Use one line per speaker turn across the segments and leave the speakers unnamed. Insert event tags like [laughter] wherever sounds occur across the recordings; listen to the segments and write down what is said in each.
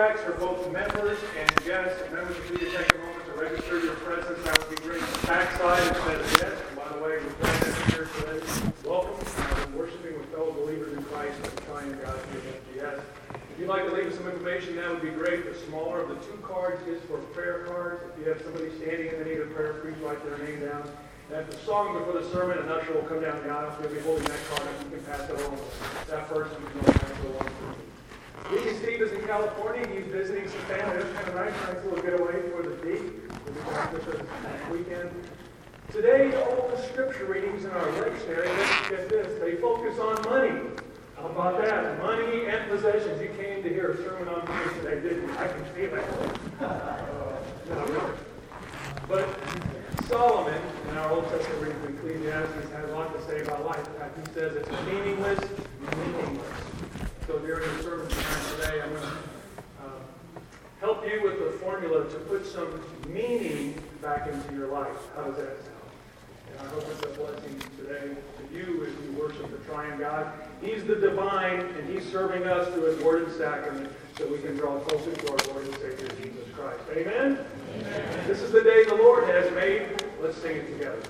racks for both members and guests. And members, if you take a moment to register your presence, that would be great. Backside it says yes. And by the way, we're glad that here today. Welcome. Uh, worshiping with fellow believers in Christ and trying God at FGS. If you'd like to leave us some information, that would be great. The smaller of the two cards is for prayer cards. If you have somebody standing in the need of prayer, please write their name down. And at the song before the sermon, an usher will come down the aisle. He'll be holding that card up. You can pass it on. That person can pass it along to. Steve is in California. He's visiting some family. That's kind of nice. Nice little getaway for the D. We'll be back with next weekend. Today, all the scripture readings in our lectionary, get this, they focus on money. How about that? Money and possessions. You came to hear a sermon on money today, didn't you? I can feel it. Uh, [laughs] no, really. But Solomon, in our Old Testament reading Ecclesiastes, has a lot to say about life. In fact, he says it's meaningless, meaningless. So during the sermon today, I'm going to uh, help you with the formula to put some meaning back into your life. How does that sound? And I hope it's a blessing today to you as we worship the triune God. He's the divine, and He's serving us through His Word and Sacrament so we can draw closer to our Lord and Savior Jesus Christ. Amen? Amen. This is the day the Lord has made. Let's sing it together.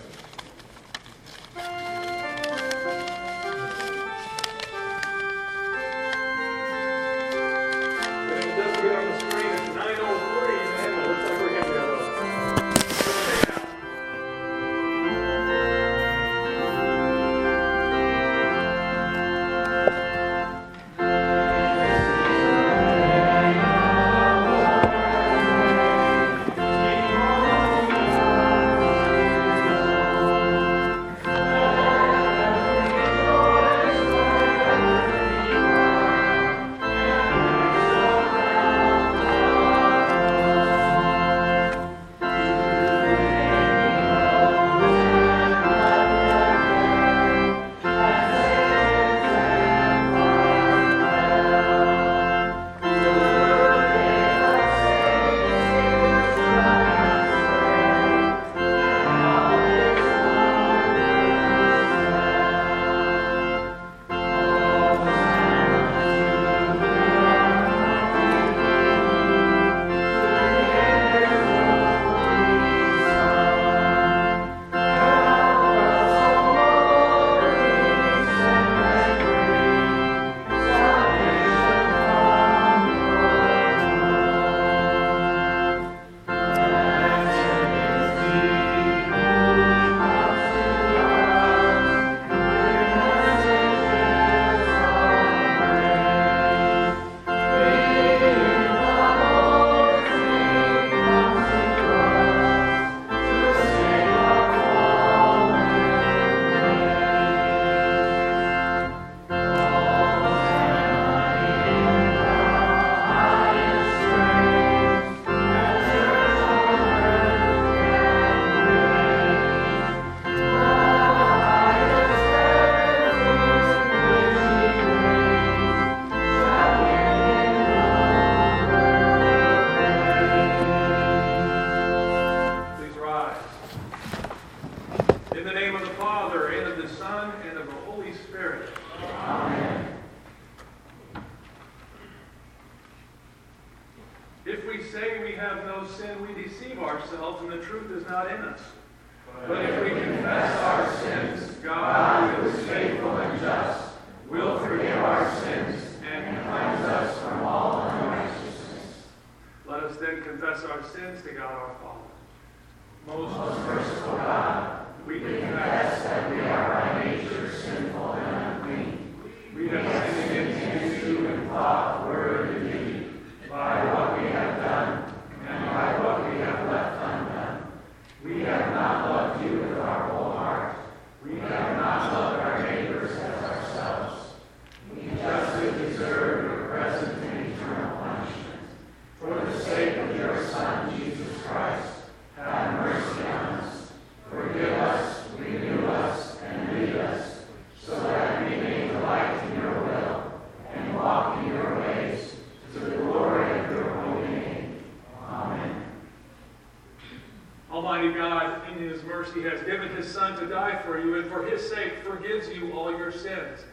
Almighty God, in His mercy, has given His Son to die for you, and for His sake forgives you all your sins.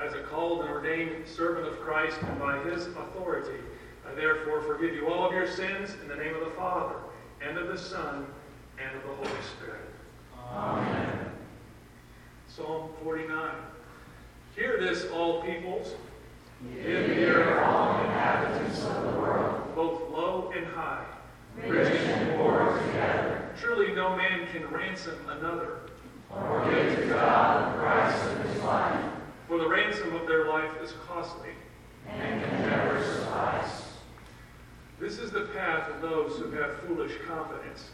As a called and ordained servant of Christ, and by His authority, I therefore forgive you all of your sins in the name of the Father, and of the Son, and of the Holy Spirit. Amen. Psalm 49. Hear this, all peoples. Hear, ear, all inhabitants of the world, both low and high, rich and poor together. Truly no man can ransom another. Or give to God the price of his life. For the ransom of their life is costly. And can never suffice. This is the path of those who have foolish confidence.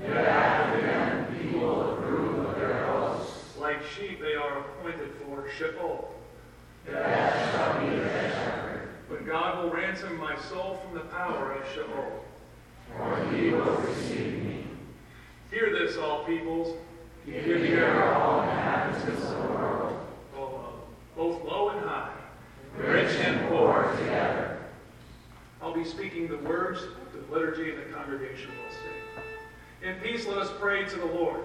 Yet after them people approve of their boasts. Like sheep they are appointed for Sheol. Shall be their shepherd. But God will ransom my soul from the power of Sheol. For he will receive me. Hear this, all peoples. Give ear, all inhabitants of the world, both low and high, rich and poor together. I'll be speaking the words, the liturgy, and the congregation will sing. In peace, let us pray to the Lord.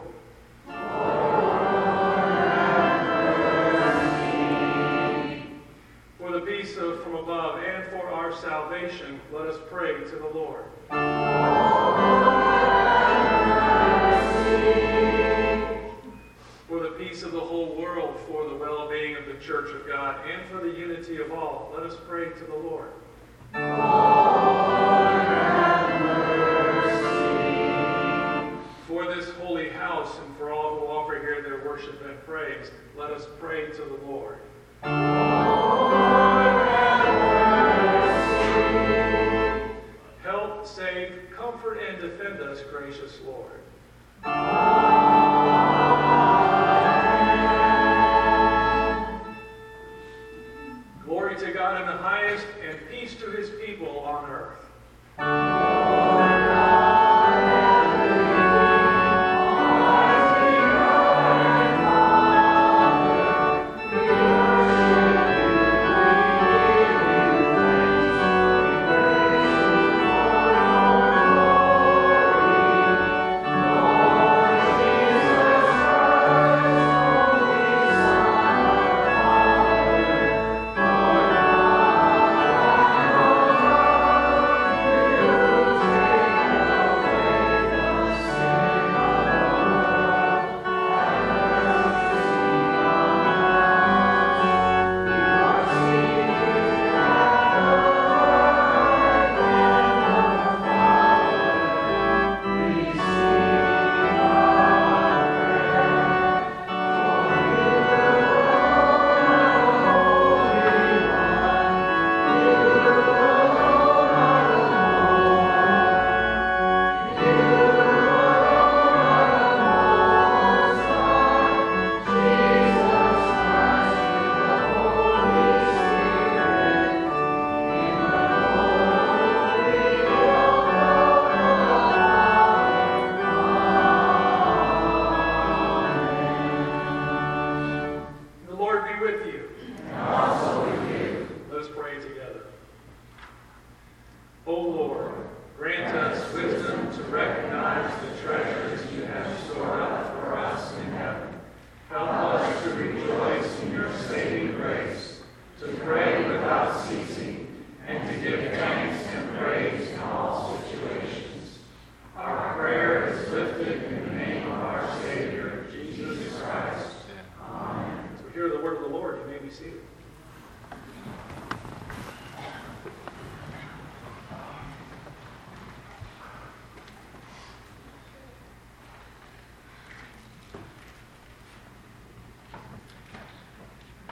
For the peace of, from above and for our salvation, let us pray to the Lord. For peace of the whole world, for the well being of the church of God, and for the unity of all, let us pray to the Lord. For this holy house and for all who offer here their worship and praise, let us pray to the Lord. Help, save, comfort, and defend us, gracious Lord. Glory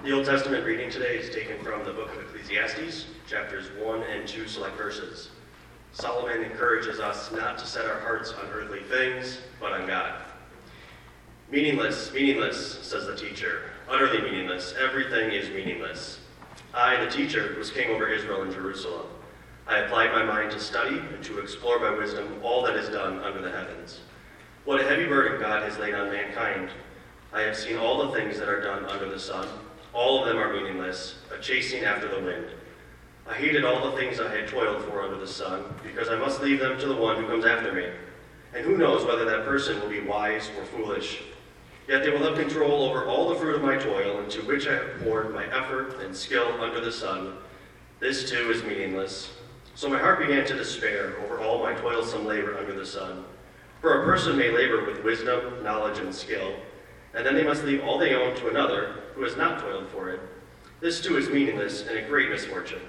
The
Old Testament reading today is taken from the book of Ecclesiastes, chapters 1 and 2 select verses. Solomon encourages us not to set our hearts on earthly things, but on God. Meaningless, meaningless, says the teacher. Utterly meaningless. Everything is meaningless. I, the teacher, was king over Israel and Jerusalem. I applied my mind to study and to explore by wisdom all that is done under the heavens. What a heavy burden God has laid on mankind. I have seen all the things that are done under the sun. All of them are meaningless, a chasing after the wind. I hated all the things I had toiled for under the sun, because I must leave them to the one who comes after me. And who knows whether that person will be wise or foolish. Yet they will have control over all the fruit of my toil, into which I have poured my effort and skill under the sun. This too is meaningless. So my heart began to despair over all my toilsome labor under the sun. For a person may labor with wisdom, knowledge, and skill, and then they must leave all they own to another who has not toiled for it. This too is meaningless and a great misfortune.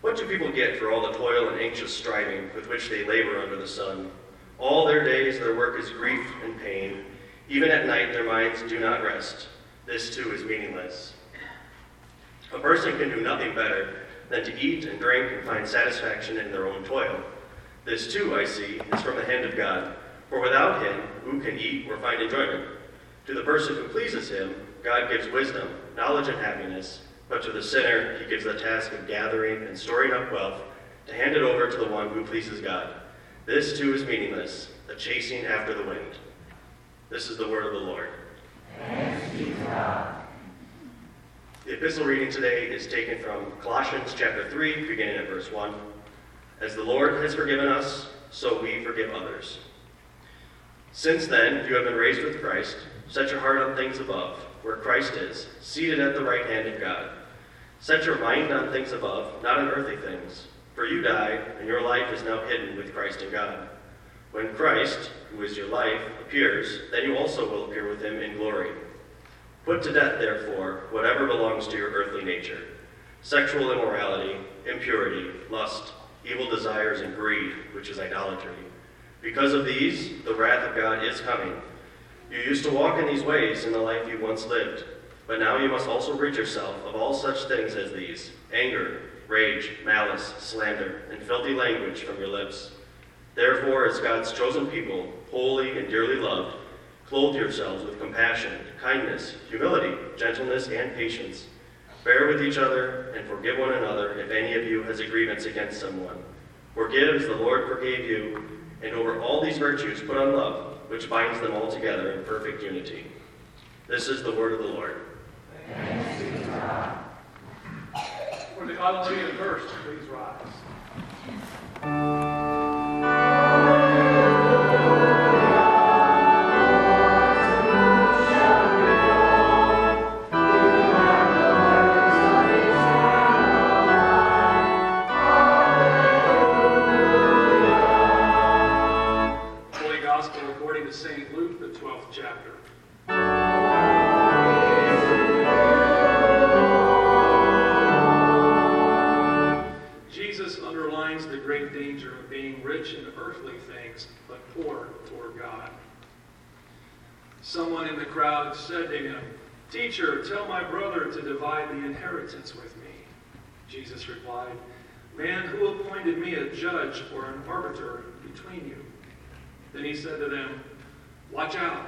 What do people get for all the toil and anxious striving with which they labor under the sun? All their days their work is grief and pain. Even at night their minds do not rest. This too is meaningless. A person can do nothing better than to eat and drink and find satisfaction in their own toil. This too, I see, is from the hand of God. For without him, who can eat or find enjoyment? To the person who pleases him, God gives wisdom, knowledge, and happiness. But to the sinner, he gives the task of gathering and storing up wealth to hand it over to the one who pleases God. This too is meaningless, a chasing after the wind. This is the word of the Lord. The epistle reading today is taken from Colossians chapter 3, beginning at verse 1. As the Lord has forgiven us, so we forgive others. Since then, you have been raised with Christ. Set your heart on things above, where Christ is, seated at the right hand of God. Set your mind on things above, not on earthly things. For you died, and your life is now hidden with Christ in God. When Christ, who is your life, appears, then you also will appear with him in glory. Put to death, therefore, whatever belongs to your earthly nature sexual immorality, impurity, lust, evil desires, and greed, which is idolatry. Because of these, the wrath of God is coming. You used to walk in these ways in the life you once lived, but now you must also rid yourself of all such things as these anger, rage, malice, slander, and filthy language from your lips. Therefore, as God's chosen people, holy and dearly loved, clothe yourselves with compassion, kindness, humility, gentleness, and patience. Bear with each other and forgive one another if any of you has a grievance against someone. Forgive as the Lord forgave you, and over all these virtues put on love, which binds them all together in perfect unity. This is the word of the Lord.
For the Hallelujah verse, please rise. Someone in the crowd said to him, Teacher, tell my brother to divide the inheritance with me. Jesus replied, Man, who appointed me a judge or an arbiter between you? Then he said to them, Watch out.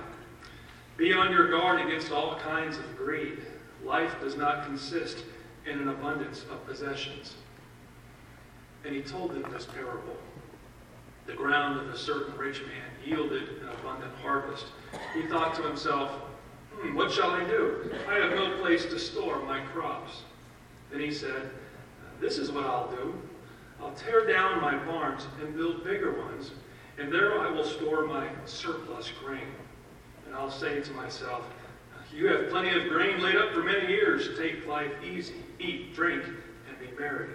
Be on your guard against all kinds of greed. Life does not consist in an abundance of possessions. And he told them this parable. The ground of a certain rich man yielded an abundant harvest. He thought to himself, hmm, What shall I do? I have no place to store my crops. Then he said, This is what I'll do. I'll tear down my barns and build bigger ones, and there I will store my surplus grain. And I'll say to myself, You have plenty of grain laid up for many years. Take life easy, eat, drink, and be merry.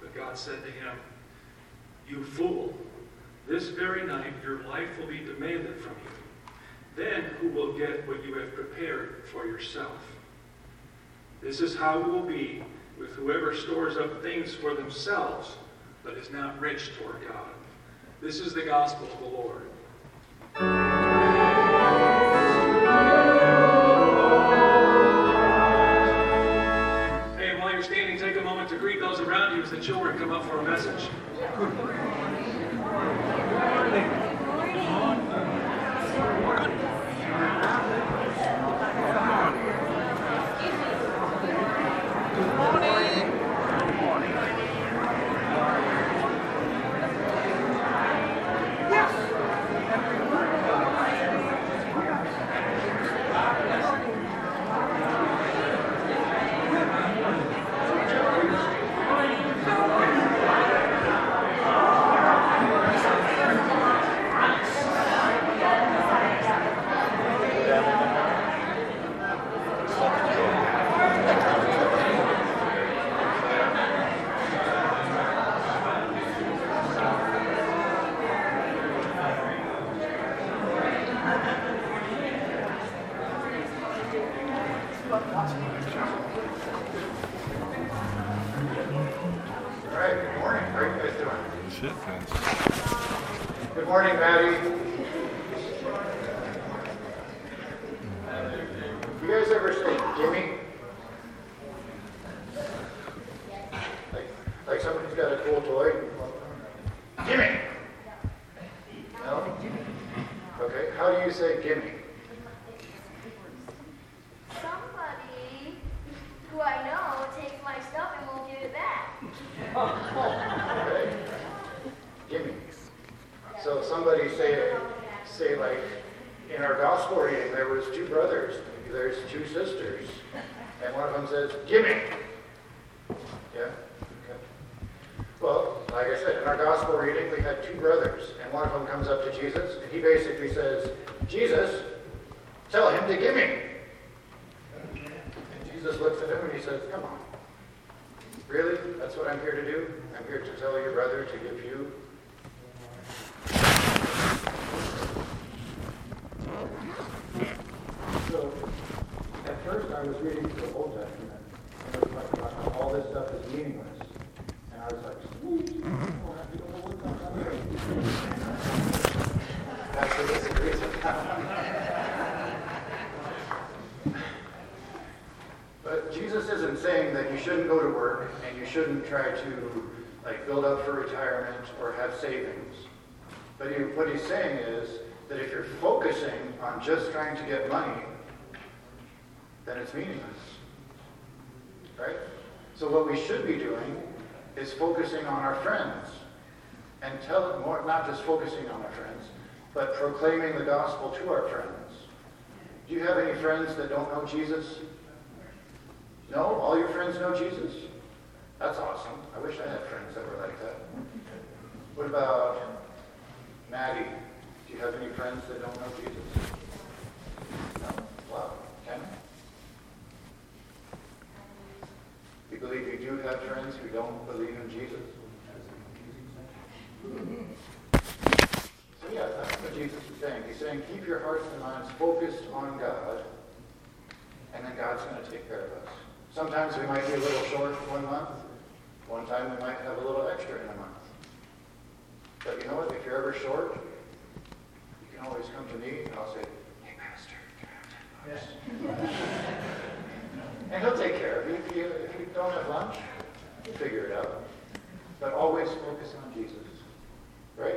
But God said to him, You fool, this very night your life will be demanded from you. Then who will get what you have prepared for yourself? This is how it will be with whoever stores up things for themselves, but is not rich toward God. This is the gospel of the Lord. Hey, while you're standing, take a moment to greet those around you as the children come up for a message.
Isn't saying that you shouldn't go to work and you shouldn't try to like build up for retirement or have savings. But he, what he's saying is that if you're focusing on just trying to get money, then it's meaningless. Right? So what we should be doing is focusing on our friends and tell more not just focusing on our friends, but proclaiming the gospel to our friends. Do you have any friends that don't know Jesus? No? All your friends know Jesus? That's awesome. I wish I had friends that were like that. What about Maddie? Do you have any friends that don't know Jesus? No? Wow. Ken? You believe you do have friends who don't believe in Jesus? So yeah, that's what Jesus is saying. He's saying keep your hearts and minds focused on God, and then God's going to take care of us. Sometimes we might be a little short one month. One time we might have a little extra in a month. But you know what? If you're ever short, you can always come to me and I'll say, hey, Pastor, can I have 10 bucks? [laughs] and he'll take care of you. If you, if you don't have lunch, you figure it out. But always focus on Jesus. Right?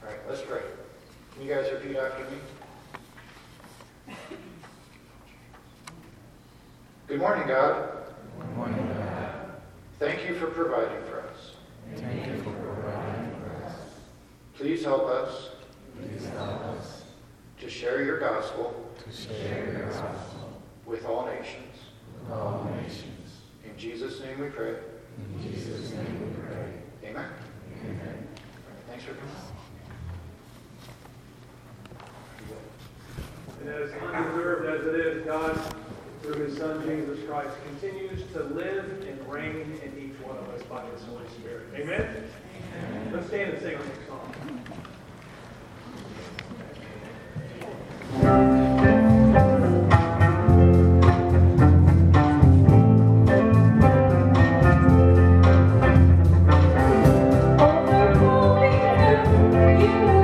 All right, let's pray. Can you guys repeat after me? Good morning, God.
Good morning, God.
Thank you for providing for us.
Thank you for providing for us.
Please help us
Please help us
to share your gospel
to share your gospel
with all nations.
with all nations.
In Jesus' name we pray.
In Jesus' name we pray.
Amen.
Amen.
Thanks for coming.
And as undeserved as it is, God, through his Son Jesus Christ, continues to live and reign in each one of us by his Holy Spirit. Amen? Let's stand and sing our next song.
Is you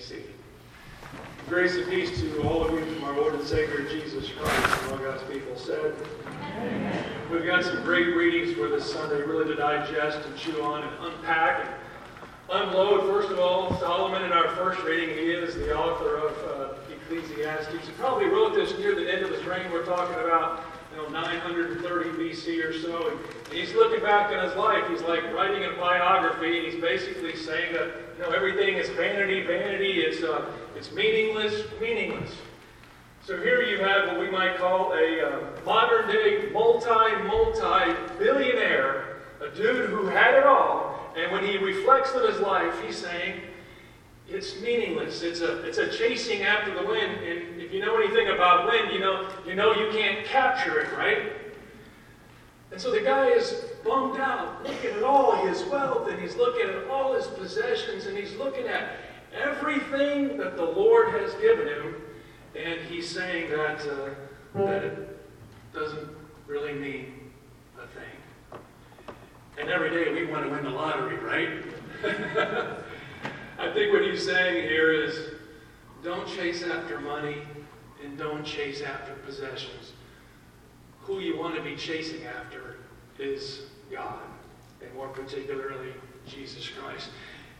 be seated. Grace and peace to all of you from our Lord and Savior Jesus Christ, and all God's people said. We've got some great readings for this Sunday, really to digest and chew on and unpack and unload. First of all, Solomon in our first reading, he is the author of uh, Ecclesiastes. He probably wrote this near the end of his reign. We're talking about know 930 BC or so. And he's looking back on his life. He's like writing a biography, and he's basically saying that you know everything is vanity, vanity. It's uh, it's meaningless, meaningless. So here you have what we might call a uh, modern day multi multi billionaire, a dude who had it all, and when he reflects on his life, he's saying it's meaningless. It's a it's a chasing after the wind. And if you know anything about wind, you know you know you can't capture it, right? And so the guy is bummed out, looking at all his wealth, and he's looking at all his possessions, and he's looking at everything that the Lord has given him, and he's saying that, uh, that it doesn't really mean a thing. And every day we want to win the lottery, right? [laughs] I think what he's saying here is don't chase after money and don't chase after possessions. Who you want to be chasing after is God, and more particularly, Jesus Christ.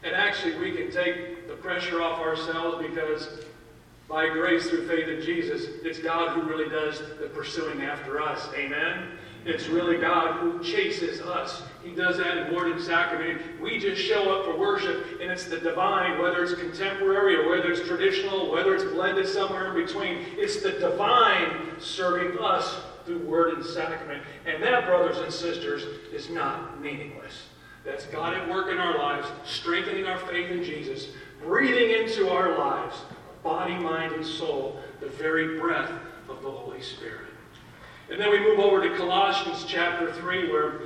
And actually, we can take the pressure off ourselves because by grace through faith in Jesus, it's God who really does the pursuing after us. Amen? It's really God who chases us. He does that in word and sacrament. We just show up for worship, and it's the divine, whether it's contemporary or whether it's traditional, whether it's blended somewhere in between. It's the divine serving us through word and sacrament. And that, brothers and sisters, is not meaningless. That's God at work in our lives, strengthening our faith in Jesus, breathing into our lives, body, mind, and soul, the very breath of the Holy Spirit. And then we move over to Colossians chapter 3, where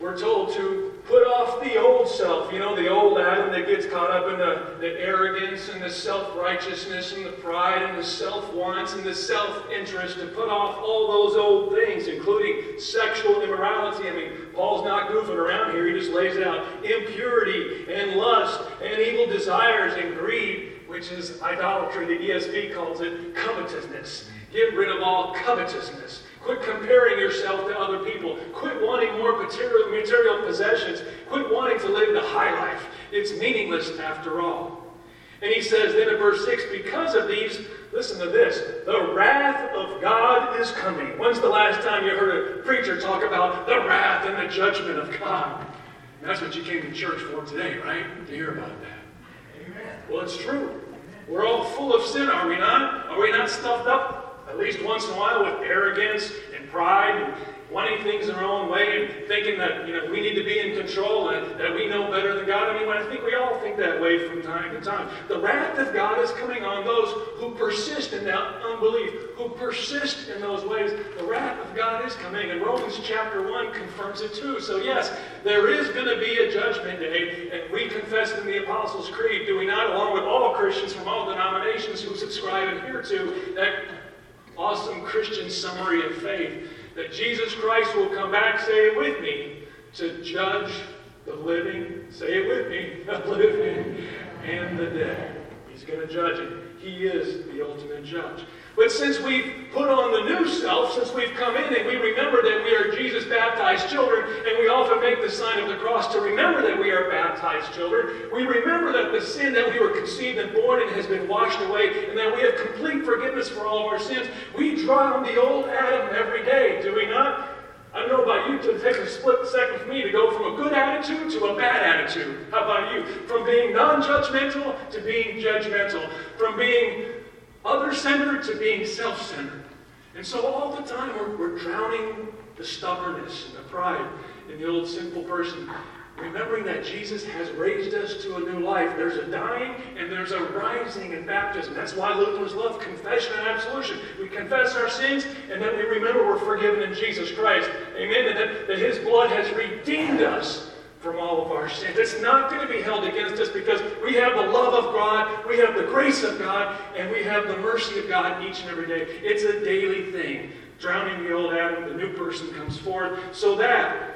we're told to put off the old self, you know, the old Adam that gets caught up in the, the arrogance and the self righteousness and the pride and the self wants and the self interest, to put off all those old things, including sexual immorality. I mean, Paul's not goofing around here, he just lays it out impurity and lust and evil desires and greed, which is idolatry. The ESV calls it covetousness. Get rid of all covetousness. Quit comparing yourself to other people. Quit wanting more material, material possessions. Quit wanting to live the high life. It's meaningless after all. And he says then in verse 6 because of these, listen to this the wrath of God is coming. When's the last time you heard a preacher talk about the wrath and the judgment of God? And that's what you came to church for today, right? To hear about that. Amen. Well, it's true. We're all full of sin, are we not? Are we not stuffed up at least once in a while with arrogance and pride and wanting things in our own way and thinking that you know we need to be in control and that we know better than God. I mean, I think we all think that way from time to time. The wrath of God is coming on those who persist in that unbelief, who persist in those ways. The wrath of God is coming, and Romans chapter 1 confirms it too. So, yes, there is going to be a judgment day, and we confess in the Apostles' Creed, do we not, along with all Christians from all denominations who subscribe and hear to, that awesome Christian summary of faith that Jesus Christ will come back, say it with me, to judge the living, say it with me, [laughs] the living and the dead. He's going to judge it. He is the ultimate judge. But since we've put on the new self, since we've come in and we remember that we are Jesus baptized children, and we often make the sign of the cross to remember that we are baptized children, we remember that the sin that we were conceived and born in has been washed away, and that we have complete forgiveness for all of our sins. We draw on the old Adam every day, do we not? I don't know about you to take a split second for me to go from a good attitude to a bad attitude. How about you? From being non judgmental to being judgmental. From being other centered to being self centered. And so all the time we're, we're drowning the stubbornness and the pride in the old sinful person. Remembering that Jesus has raised us to a new life. There's a dying and there's a rising in baptism. That's why Lutherans love confession and absolution. We confess our sins and then we remember we're forgiven in Jesus Christ. Amen. And that, that His blood has redeemed us from all of our sins. It's not going to be held against us because we have the love of God, we have the grace of God, and we have the mercy of God each and every day. It's a daily thing. Drowning the old Adam, the new person comes forth, so that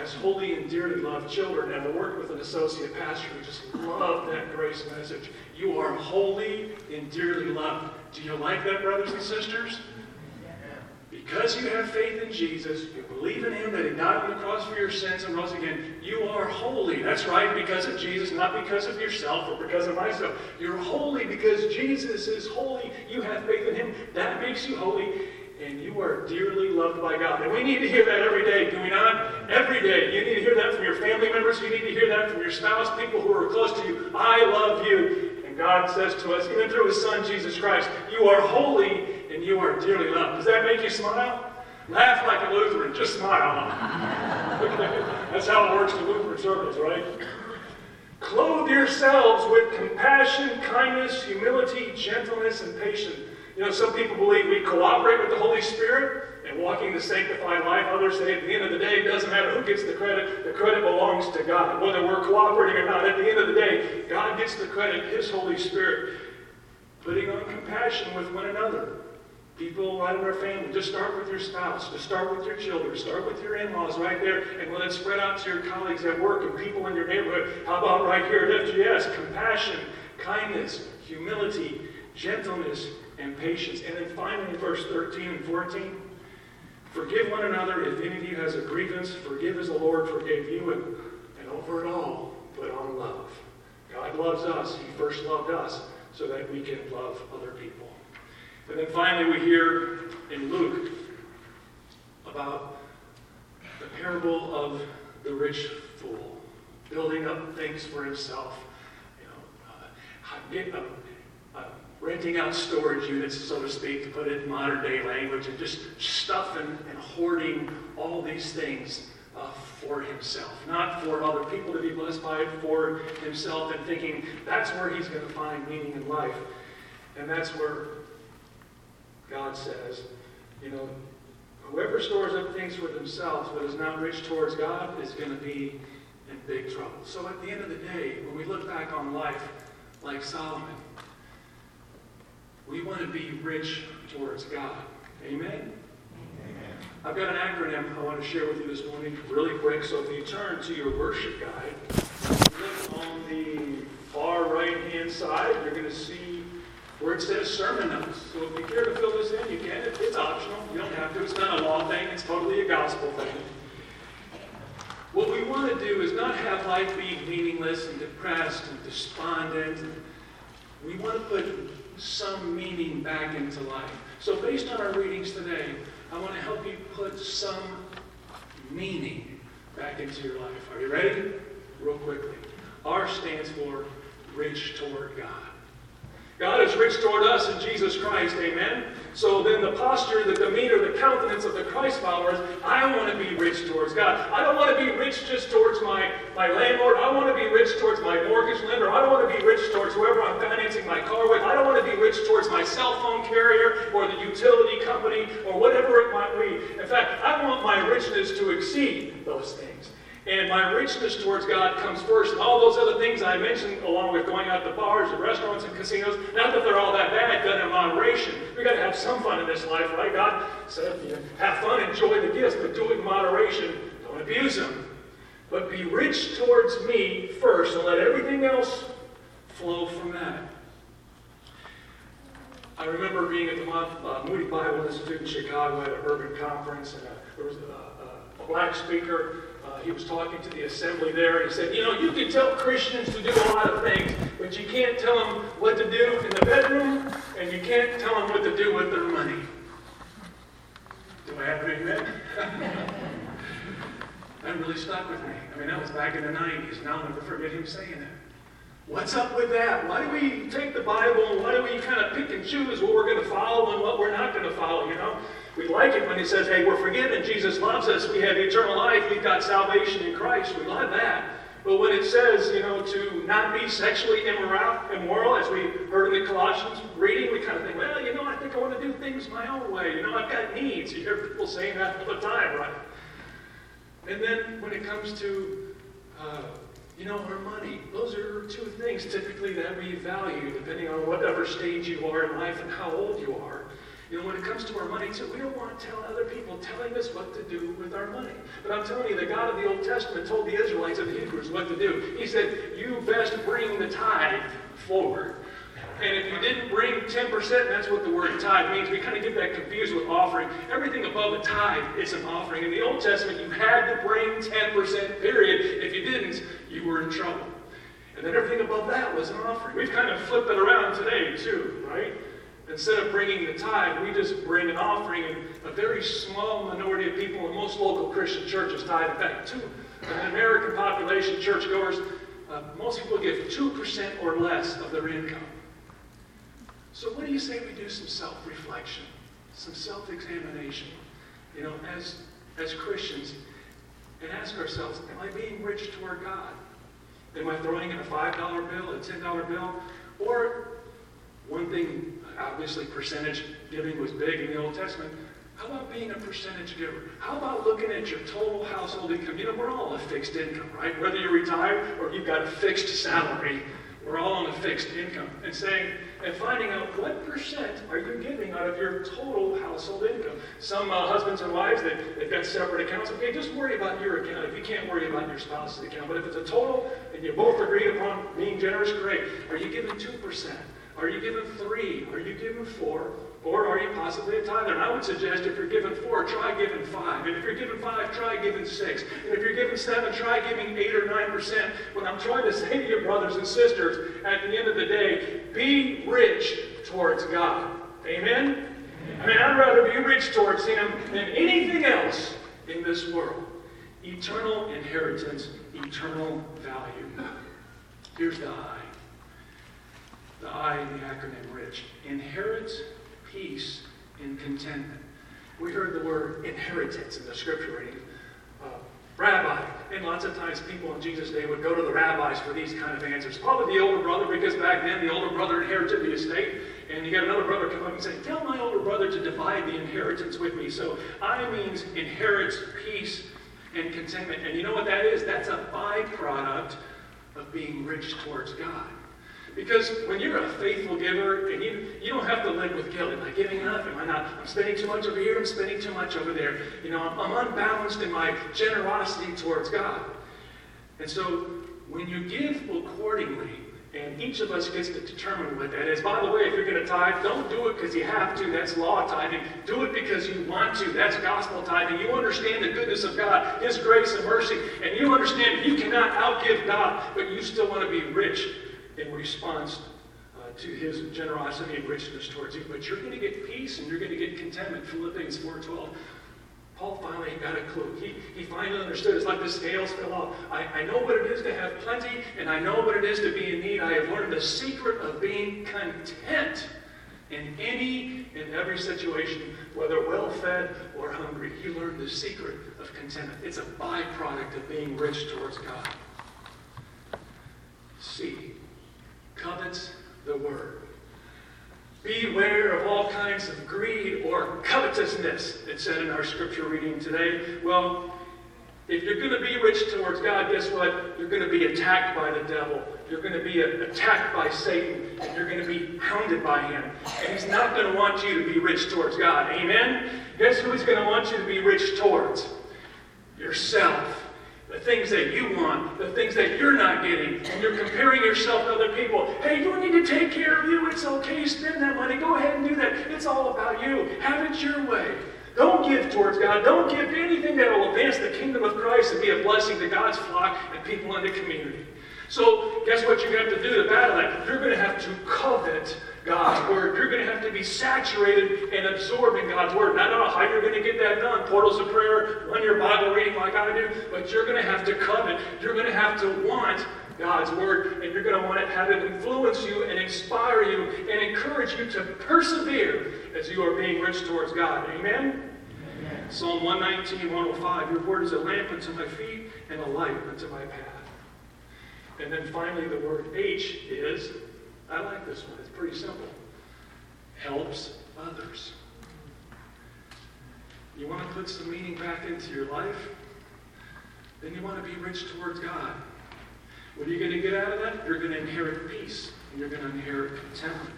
as holy and dearly loved children and to work with an associate pastor who just loved that grace message. You are holy and dearly loved. Do you like that, brothers and sisters? Because you have faith in Jesus, you believe in Him that He died on the cross for your sins and rose again, you are holy. That's right, because of Jesus, not because of yourself or because of myself. You're holy because Jesus is holy. You have faith in Him. That makes you holy, and you are dearly loved by God. And we need to hear that every day, do we not? Every day. You need to hear that from your family members. You need to hear that from your spouse, people who are close to you. I love you. And God says to us, even through His Son, Jesus Christ, you are holy and you are dearly loved. Does that make you smile? Laugh like a Lutheran, just smile. [laughs] That's how it works in Lutheran circles, right? Clothe yourselves with compassion, kindness, humility, gentleness, and patience. You know, some people believe we cooperate with the Holy Spirit and walking the sanctified life. Others say at the end of the day, it doesn't matter who gets the credit, the credit belongs to God. Whether we're cooperating or not, at the end of the day, God gets the credit, His Holy Spirit. Putting on compassion with one another. People right in our family. Just start with your spouse. Just start with your children. Start with your in-laws right there. And let it spread out to your colleagues at work and people in your neighborhood. How about right here at FGS? Compassion, kindness, humility, gentleness, and patience. And then finally, verse 13 and 14. Forgive one another if any of you has a grievance. Forgive as the Lord forgave you. And, and over it all, put on love. God loves us. He first loved us so that we can love other people. And then finally, we hear in Luke about the parable of the rich fool, building up things for himself, you know, uh, uh, uh, renting out storage units, so to speak, to put it in modern day language, and just stuffing and hoarding all these things uh, for himself, not for other people to be blessed by it, for himself, and thinking that's where he's going to find meaning in life. And that's where God says, you know, whoever stores up things for themselves but is not rich towards God is going to be in big trouble. So at the end of the day, when we look back on life like Solomon, we want to be rich towards God. Amen? Amen? I've got an acronym I want to share with you this morning really quick. So if you turn to your worship guide, look on the far right hand side, you're going to see where it says sermon notes. So if you care to fill this in, you can. It's optional. You don't have to. It's not a law thing. It's totally a gospel thing. What we want to do is not have life be meaningless and depressed and despondent. We want to put some meaning back into life. So based on our readings today, I want to help you put some meaning back into your life. Are you ready? Real quickly. R stands for rich toward God. God is rich toward us in Jesus Christ, amen? So then the posture, the demeanor, the countenance of the Christ followers, I want to be rich towards God. I don't want to be rich just towards my, my landlord. I want to be rich towards my mortgage lender. I don't want to be rich towards whoever I'm financing my car with. I don't want to be rich towards my cell phone carrier or the utility company or whatever it might be. In fact, I want my richness to exceed those things. And my richness towards God comes first. And all those other things I mentioned, along with going out to bars and restaurants and casinos, not that they're all that bad, done in moderation. we got to have some fun in this life, right? God said, have fun, enjoy the gifts, but do it in moderation. Don't abuse them. But be rich towards me first, and let everything else flow from that. I remember being at the uh, Moody Bible Institute in Chicago at an urban conference, and uh, there was a, a, black speaker he was talking to the assembly there, and he said, You know, you can tell Christians to do a lot of things, but you can't tell them what to do in the bedroom, and you can't tell them what to do with their money. Do I have an amen? [laughs] that really stuck with me. I mean, that was back in the 90s, and I'll never forget him saying that. What's up with that? Why do we take the Bible and why do we kind of pick and choose what we're going to follow and what we're not going to follow, you know? We like it when he says, hey, we're forgiven. Jesus loves us. We have eternal life. We've got salvation in Christ. We love that. But when it says, you know, to not be sexually immoral, immoral, as we heard in the Colossians reading, we kind of think, well, you know, I think I want to do things my own way. You know, I've got needs. You hear people saying that all the time, right? And then when it comes to, uh, you know, our money, those are two things typically that we value depending on whatever stage you are in life and how old you are. You know, when it comes to our money, too, we don't want to tell other people telling us what to do with our money. But I'm telling you, the God of the Old Testament told the Israelites and the Hebrews what to do. He said, You best bring the tithe forward. And if you didn't bring 10%, that's what the word tithe means. We kind of get that confused with offering. Everything above a tithe is an offering. In the Old Testament, you had to bring 10%, period. If you didn't, you were in trouble. And then everything above that was an offering. We've kind of flipped it around today, too, right? Instead of bringing the tithe, we just bring an offering, and a very small minority of people in most local Christian churches tithe. In fact, two, an American population, churchgoers, uh, most people give 2% or less of their income. So what do you say we do some self-reflection, some self-examination, you know, as, as Christians, and ask ourselves, am I being rich toward God? Am I throwing in a $5 bill, a $10 bill? Or one thing, obviously percentage giving was big in the Old Testament. How about being a percentage giver? How about looking at your total household income? You know, we're all on a fixed income, right? Whether you're retired or you've got a fixed salary, we're all on a fixed income. And saying, and finding out what percent are you giving out of your total household income. Some uh, husbands and wives, they, they've got separate accounts. Okay, just worry about your account if you can't worry about your spouse's account. But if it's a total and you both agreed upon being generous, great. Are you giving 2%? Are you given 3? Are you given 4? Or are you possibly a tither? And I would suggest if you're given 4, try giving 5. And if you're given 5, try giving 6. And if you're giving 7, try giving 8 or 9%. What I'm trying to [laughs] say to you, brothers and sisters, at the end of the day, be rich towards God. Amen? I mean, I'd rather be rich towards Him than anything else in this world. Eternal inheritance, eternal value. Here's the I. The I in the acronym RICH. inherits peace, and contentment. We heard the word inheritance in the scripture reading. Uh, rabbi. And lots of times people in Jesus' day would go to the rabbis for these kind of answers. Probably the older brother, because back then the older brother inherited the estate. And you got another brother come up and say, Tell my older brother to divide the inheritance with me. So I means inherits peace and contentment. And you know what that is? That's a byproduct of being rich towards God. Because when you're a faithful giver and you, you don't have to live with guilt. Am I giving enough? Am I not? I'm spending too much over here. I'm spending too much over there. You know, I'm, I'm unbalanced in my generosity towards God. And so when you give accordingly, and each of us gets to determine what that is. By the way, if you're going to tithe, don't do it because you have to. That's law tithing. Do it because you want to. That's gospel tithing. You understand the goodness of God, His grace and mercy, and you understand you cannot outgive God, but you still want to be rich in response uh, to his generosity and richness towards you. But you're going to get peace and you're going to get contentment. Philippians 4.12. Paul finally got a clue. He, he finally understood. It's like the scales fell off. I, I know what it is to have plenty, and I know what it is to be in need. I have learned the secret of being content in any and every situation, whether well fed or hungry. He learned the secret of contentment. It's a byproduct of being rich towards God. See, covets the word. Beware of all kinds of greed or covetousness, it said in our scripture reading today. Well, if you're going to be rich towards God, guess what? You're going to be attacked by the devil. You're going to be attacked by Satan. And you're going to be hounded by him. And he's not going to want you to be rich towards God. Amen? Guess who he's going to want you to be rich towards? Yourself the things that you want, the things that you're not getting, and you're comparing yourself to other people. Hey, you need to take care of you. It's okay. Spend that money. Go ahead and do that. It's all about you. Have it your way. Don't give towards God. Don't give anything that will advance the kingdom of Christ and be a blessing to God's flock and people in the community. So, guess what you have to do to battle that? You're going to have to covet God's Word. You're going to have to be saturated and absorbed in God's Word. And I don't know how you're going to get that done. Portals of prayer, run your Bible reading like I do, but you're going to have to covet. You're going to have to want God's Word, and you're going to want to have it influence you and inspire you and encourage you to persevere as you are being rich towards God. Amen? Amen. Psalm 119, 105. Your Word is a lamp unto my feet and a light unto my path. And then finally, the word H is, I like this one, it's pretty simple. Helps others. You want to put some meaning back into your life? Then you want to be rich towards God. What are you going to get out of that? You're going to inherit peace, and you're going to inherit contentment.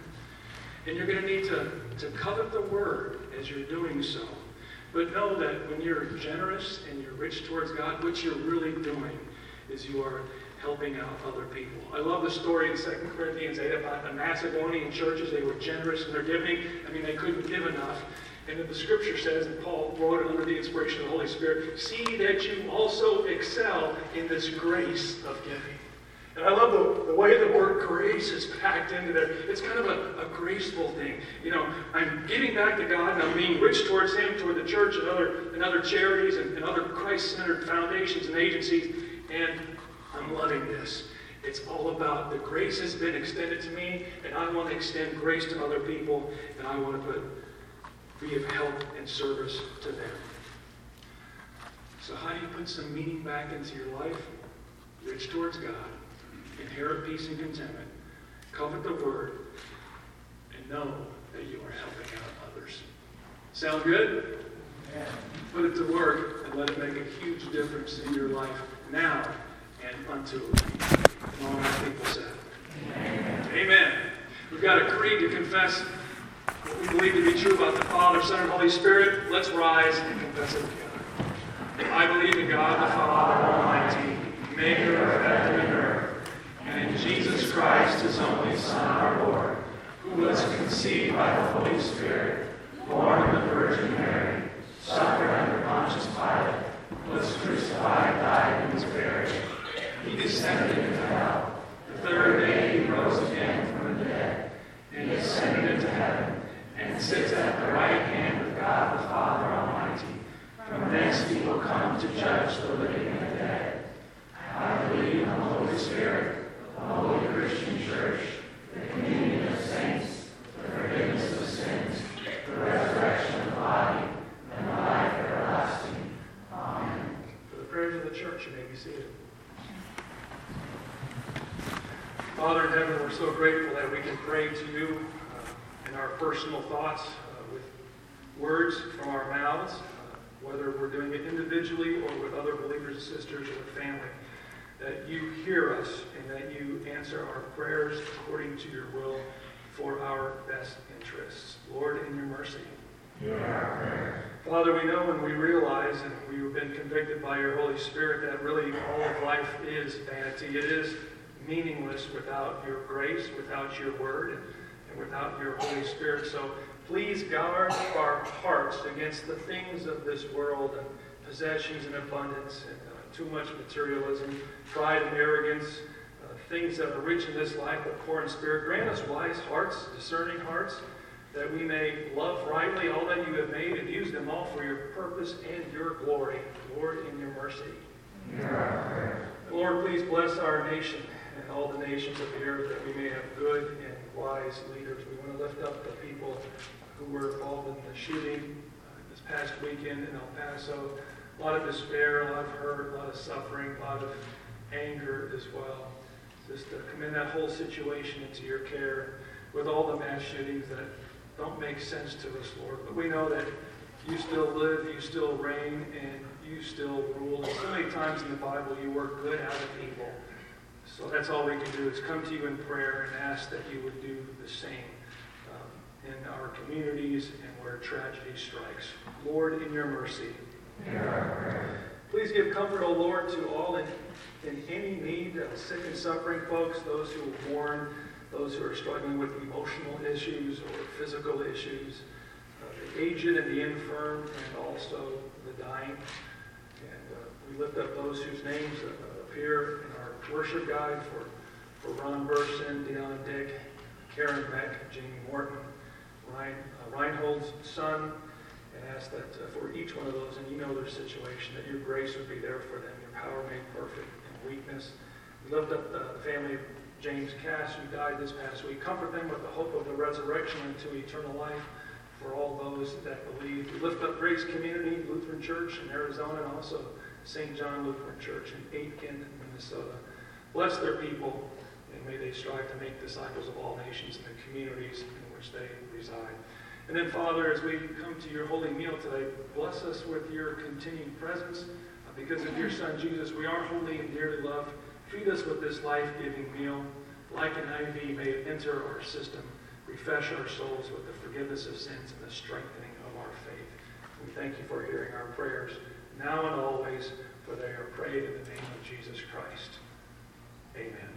And you're going to need to, to covet the word as you're doing so. But know that when you're generous and you're rich towards God, what you're really doing is you are helping out other people. I love the story in 2 Corinthians 8 about the Macedonian churches. They were generous in their giving. I mean, they couldn't give enough. And the scripture says, and Paul wrote it under the inspiration of the Holy Spirit, see that you also excel in this grace of giving. And I love the, the way the word grace is packed into there. It's kind of a, a graceful thing. You know, I'm giving back to God and I'm being rich towards Him, toward the church and other, and other charities and, and other Christ centered foundations and agencies. And I'm loving this. It's all about the grace has been extended to me, and I want to extend grace to other people, and I want to put, be of help and service to them. So, how do you put some meaning back into your life? Rich towards God, inherit peace and contentment, covet the word, and know that you are helping out others. Sound good? Put it to work and let it make a huge difference in your life now and unto all people said. Amen. Amen. We've got a creed to confess what we believe to be true about the Father, Son, and Holy Spirit. Let's rise and confess it together. I believe in God the Father Almighty, maker of heaven and earth, and in Jesus Christ, his only Son, our Lord, who was conceived by the Holy Spirit, born of the Virgin Mary, suffered under Pontius Pilate, was crucified, died, and was buried. He descended into hell. The third day he rose again from the dead, and ascended into heaven, and sits at the right hand of God the Father Almighty. From thence he will come to judge the living and the dead. I believe in the Holy Spirit, the holy Christian church, the communion of saints, the forgiveness of sins, the resurrection of the body, and the life everlasting. Amen. For the prayers of the church, you may be seated. Father in heaven, we're so grateful that we can pray to you uh, in our personal thoughts uh, with words from our mouths, uh, whether we're doing it individually or with other believers and sisters or with family, that you hear us and that you answer our prayers according to your will for our best interests. Lord, in your mercy. Father, we know and we realize, and we've been convicted by your Holy Spirit, that really all of life is vanity. It is meaningless without your grace, without your word, and, and without your Holy Spirit. So please guard our hearts against the things of this world and possessions and abundance and uh, too much materialism, pride and arrogance, things that are rich in this life but poor in spirit. Grant us wise hearts, discerning hearts, that we may love rightly all that you have made and use them all for your purpose and your glory. Lord, in your mercy. Lord, please bless our nation and all the nations of the earth that we may have good and wise leaders. We want to lift up the people who were involved in the shooting uh, this past weekend in El Paso. A lot of despair, a lot of hurt, a lot of suffering, a lot of anger as well. Just to commend that whole situation into your care with all the mass shootings that don't make sense to us, Lord. But we know that you still live, you still reign, and you still rule. And so many times in the Bible you work good out of evil. So that's all we can do is come to you in prayer and ask that you would do the same um, in our communities and where tragedy strikes. Lord, in your mercy. Please give comfort, O Lord, to all in, in any need, uh, sick and suffering folks, those who are born, those who are struggling with emotional issues or physical issues, uh, the aged and the infirm, and also the dying. And uh, we lift up those whose names uh, appear in our worship guide for, for Ron Burson, Deanna Dick, Karen Beck, Jamie Morton, Ryan, uh, Reinhold's son, and ask that uh, for each one of those, and you know their situation, that your grace would be there for them, your power made perfect weakness. We lift up the family of James Cass, who died this past week. Comfort them with the hope of the resurrection into eternal life for all those that believe. We lift up Grace Community Lutheran Church in Arizona and also St. John Lutheran Church in Aitkin, Minnesota. Bless their people, and may they strive to make disciples of all nations in the communities in which they reside. And then, Father, as we come to your holy meal today, bless us with your continued presence. Because of your Son, Jesus, we are holy and dearly loved. Feed us with this life-giving meal. Like an IV, may it enter our system, refresh our souls with the forgiveness of sins and the strengthening of our faith. We thank you for hearing our prayers now and always, for they are prayed in the name of Jesus Christ. Amen.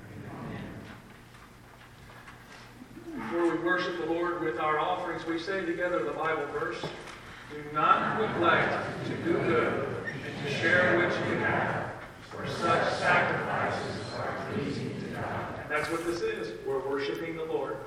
Before we worship the Lord with our offerings, we say together the Bible verse Do not neglect to do good and to share what you have, for such sacrifices are pleasing to God. And that's what this is. We're worshiping the Lord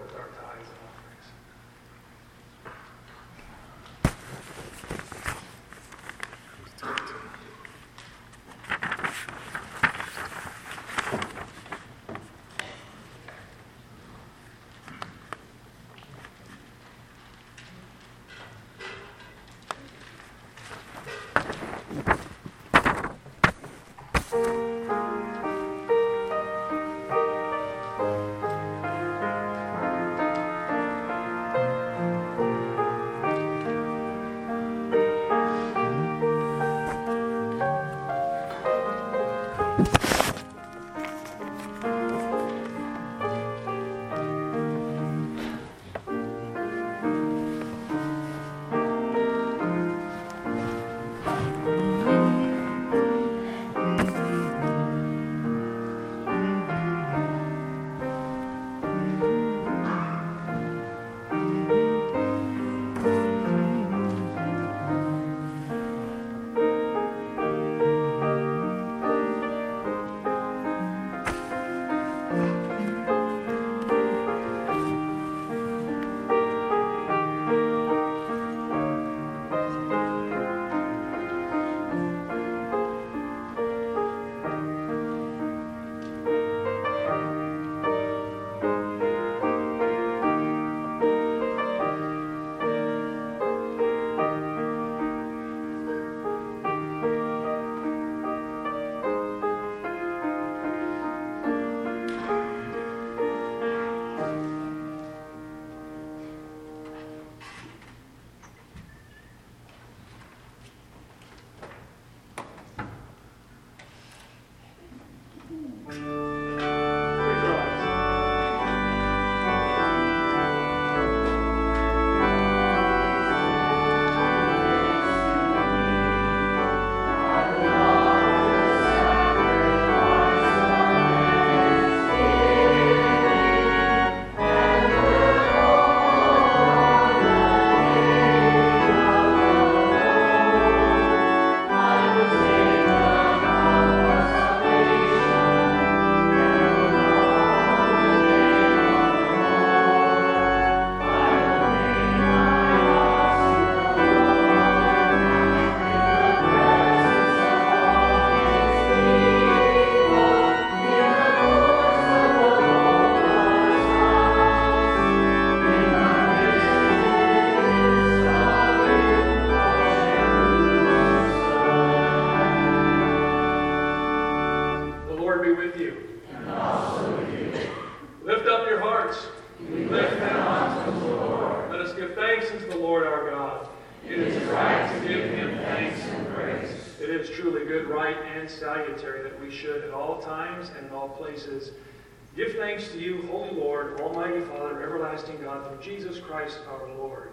everlasting God, through Jesus Christ our Lord,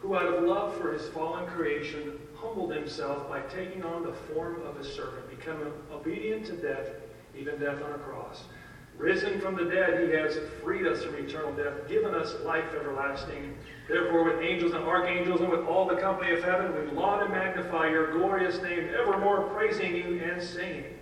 who out of love for his fallen creation humbled himself by taking on the form of a servant, becoming obedient to death, even death on a cross. Risen from the dead, he has freed us from eternal death, given us life everlasting. Therefore, with angels and archangels and with all the company of heaven, we laud and magnify your glorious name, evermore praising you and singing.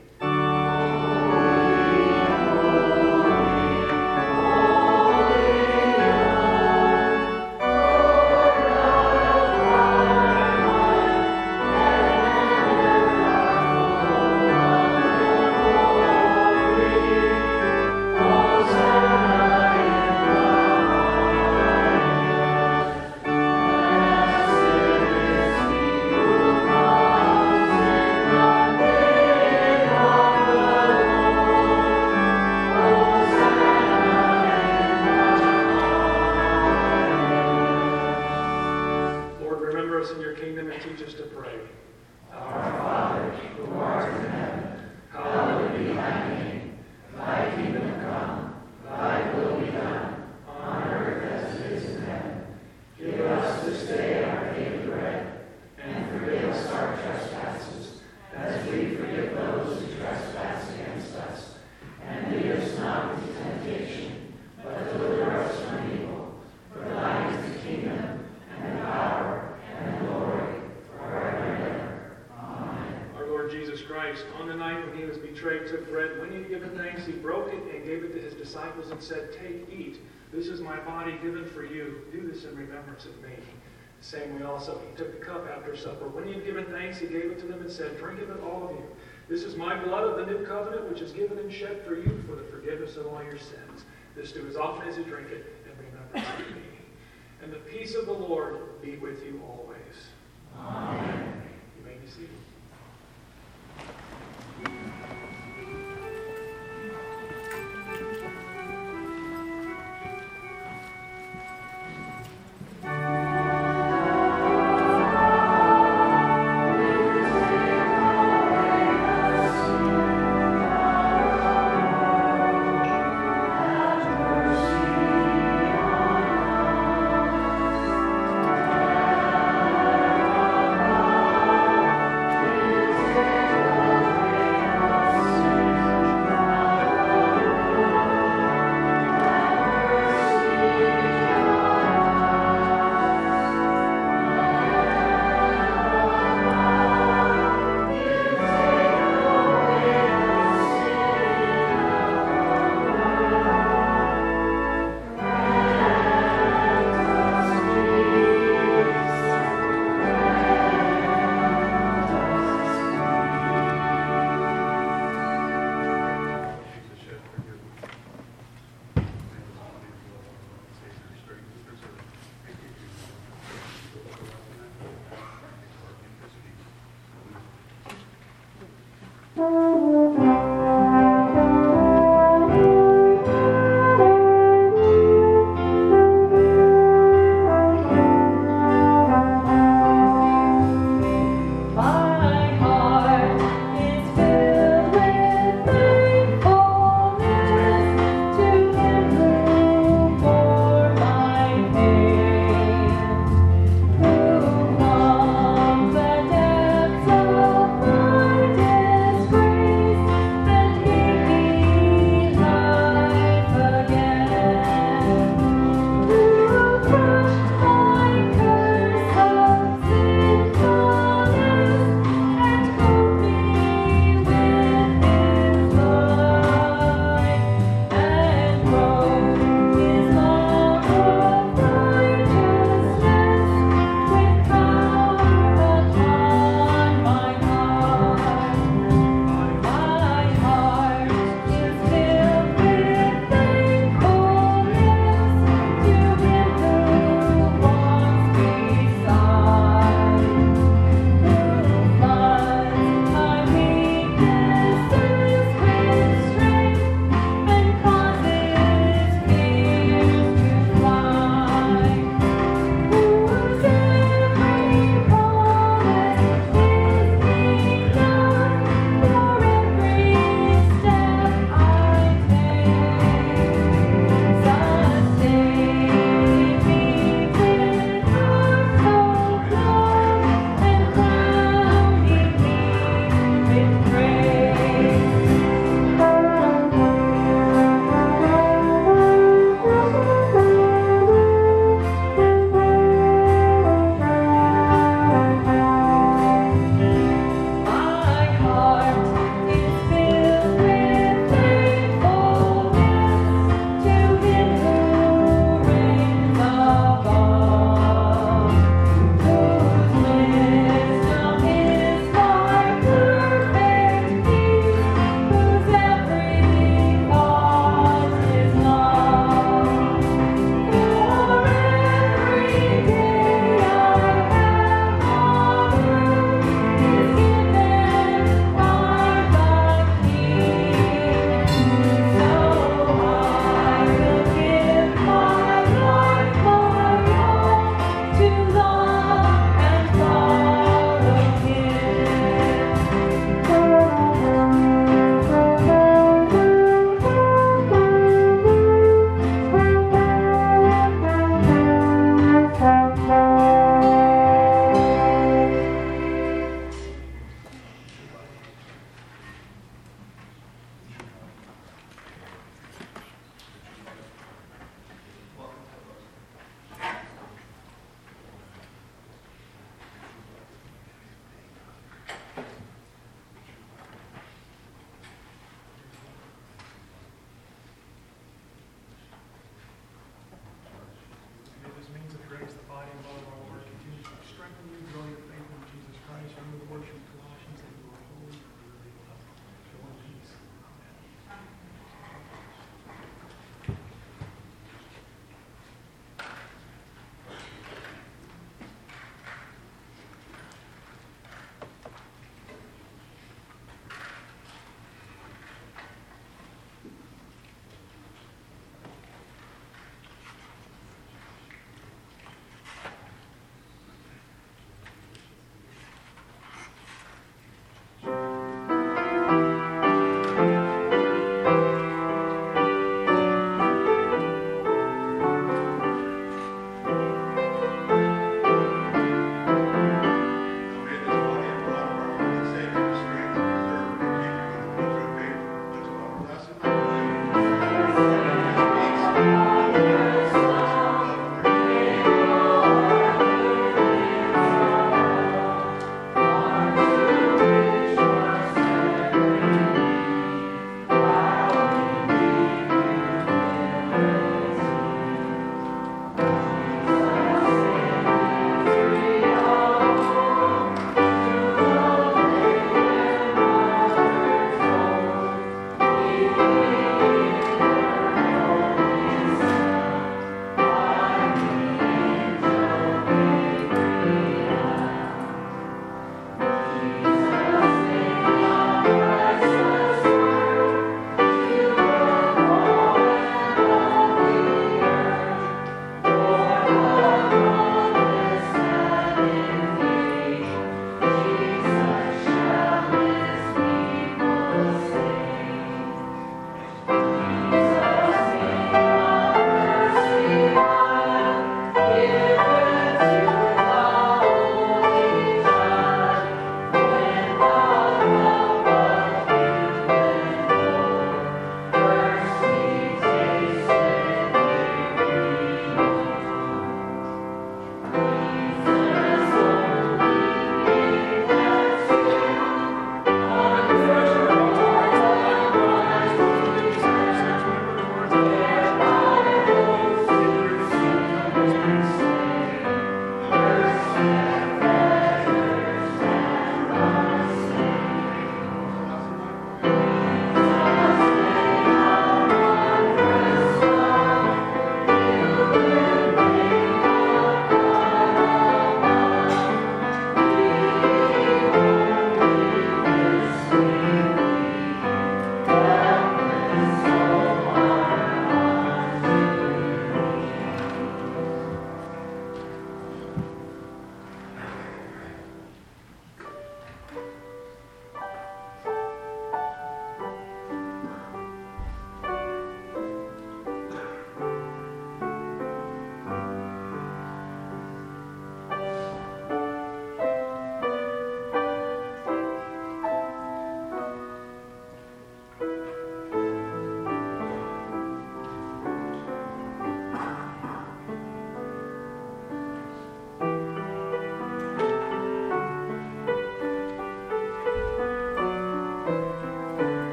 Said, Take, eat. This is my body given for you. Do this in remembrance of me. Same way also, he took the cup after supper. When he had given thanks, he gave it to them and said, Drink of it, all of you. This is my blood of the new covenant, which is given and shed for you for the forgiveness of all your sins. This do as often as you drink it in remembrance of me. And the peace of the Lord be with you always.
Amen.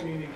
Holy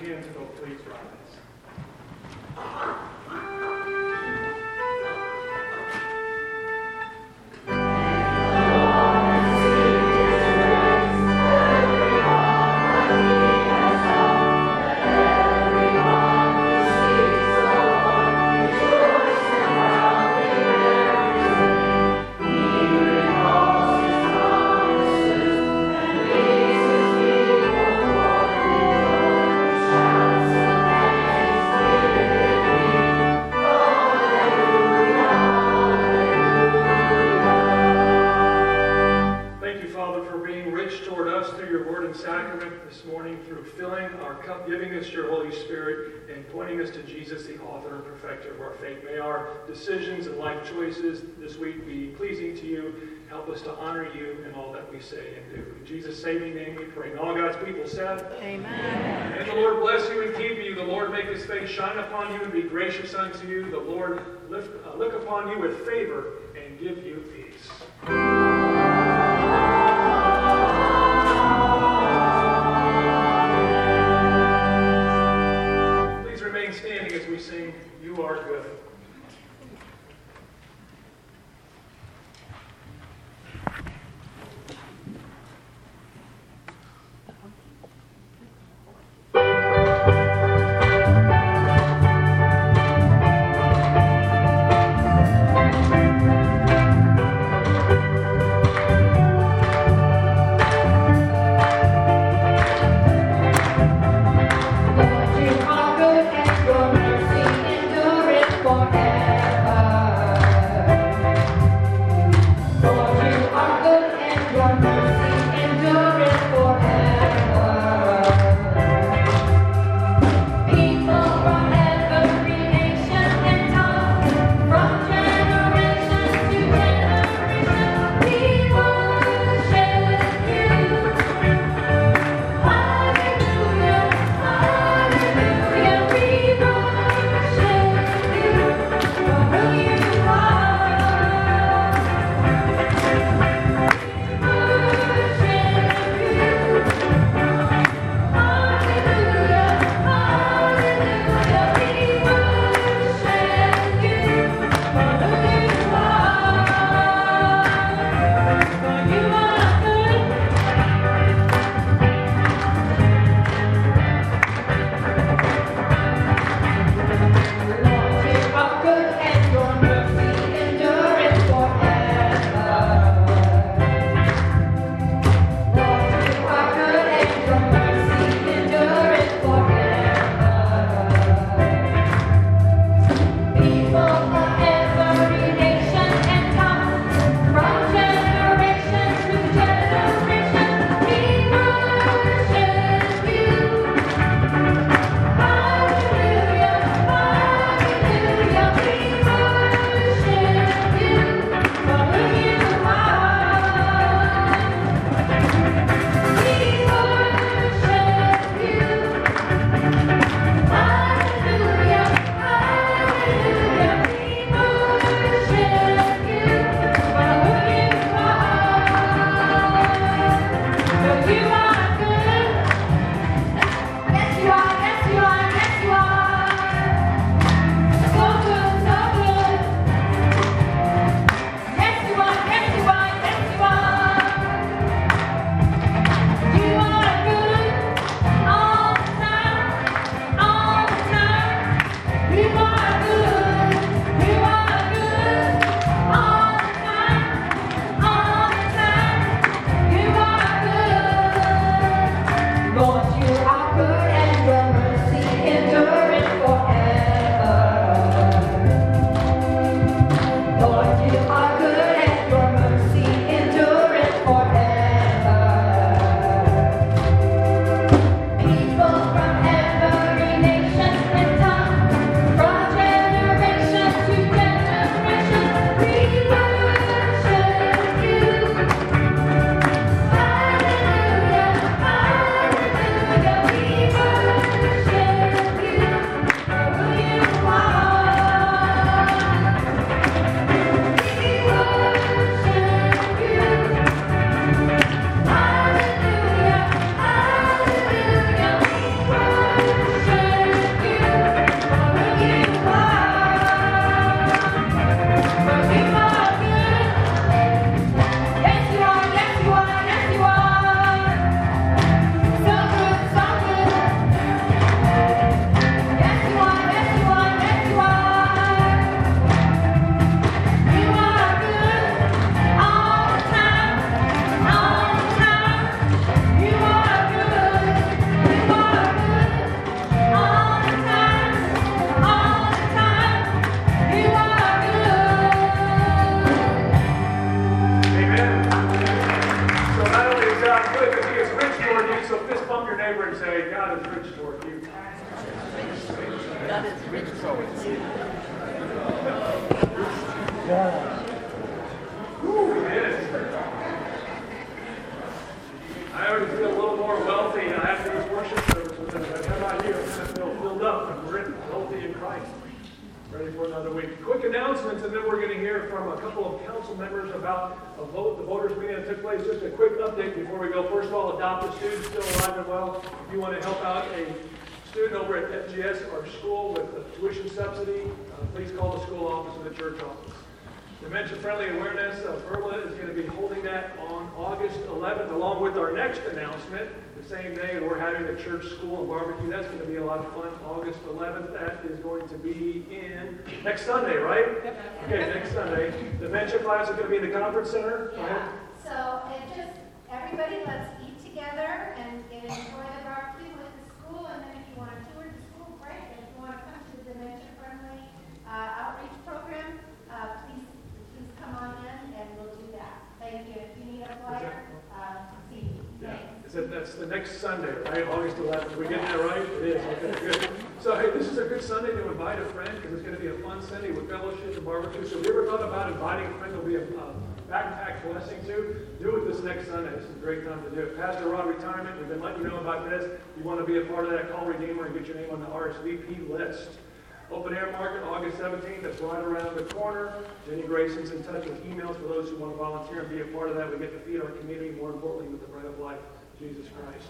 Help us to honor you in all that we say and do. In Jesus' saving name we pray. And all God's people said,
Amen.
And the Lord bless you and keep you. The Lord make his face shine upon you and be gracious unto you. The Lord lift, uh, look upon you with favor and give you peace. I already feel a little more wealthy after this worship service. with them. How about you? I kind of feel filled up and rich, healthy in Christ. Ready for another week. Quick announcements, and then we're going to hear from a couple of council members about a vote, the voters meeting that took place. Just a quick update before we go. First of all, adopted students still alive and well. If you want to help out a student over at FGS or school with a tuition subsidy, uh, please call the school office or the church office. Dementia Friendly Awareness, of Berla is going to be holding that on August 11th, along with our next announcement, the same day, we're having a church school and barbecue. That's going to be a lot of fun. August 11th, that is going to be in, next Sunday, right? Okay, next Sunday. Dementia class is going to be in the conference center.
Yeah, so it just, everybody let's eat together and and enjoy the barbecue with the school, and then if you want to tour the school, great. And if you want to come to the dementia-friendly uh, outreach program, uh, please, please come on in and we'll do that. Thank you. If you need a flyer, uh, see me.
Yeah,
Thanks.
Is that, that's the next Sunday, right? August 11th. Did we getting that right? It is. Okay, good. So, hey, this is a good Sunday to invite a friend because it's going to be a fun Sunday with fellowship and barbecue. So, if you ever thought about inviting a friend to be a uh, backpack blessing to, do it this next Sunday. It's a great time to do it. Pastor Rod retirement, we've been letting you know about this. You want to be a part of that, call Redeemer and get your name on the RSVP list. Open air market, August 17th, that's right around the corner. Jenny Grayson's in touch with emails for those who want to volunteer and be a part of that. We get to feed our community, more importantly, with the bread of life, Jesus Christ.